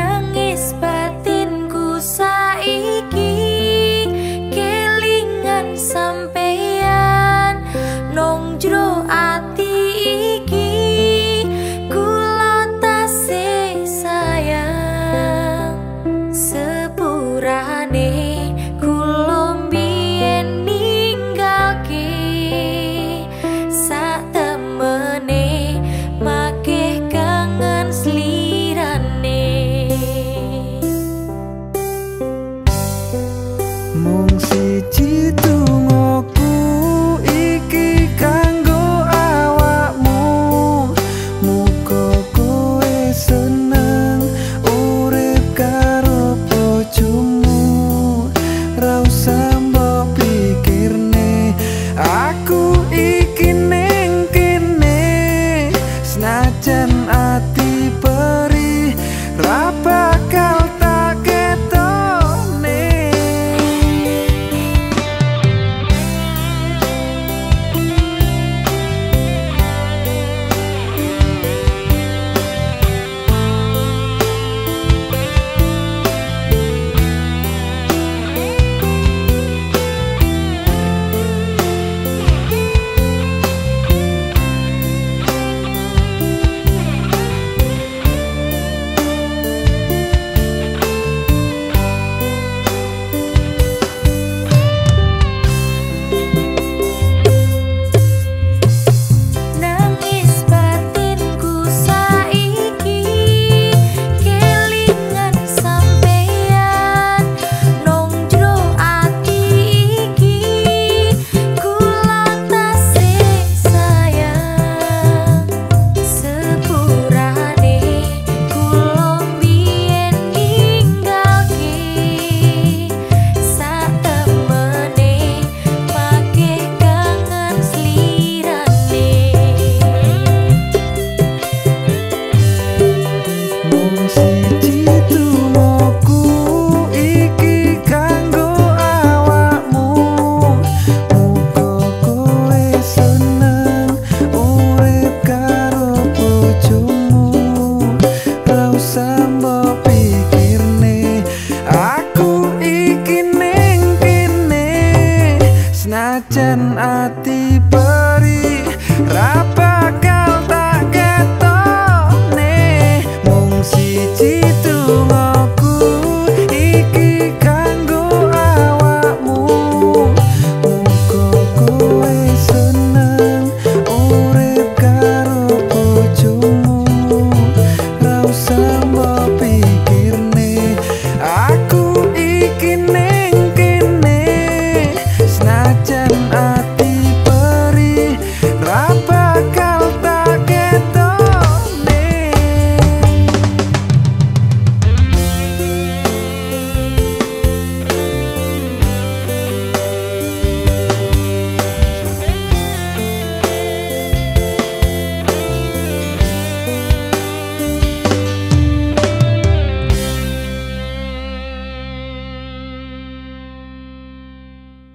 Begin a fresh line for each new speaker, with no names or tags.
menangis
Sanajan ati beri rapat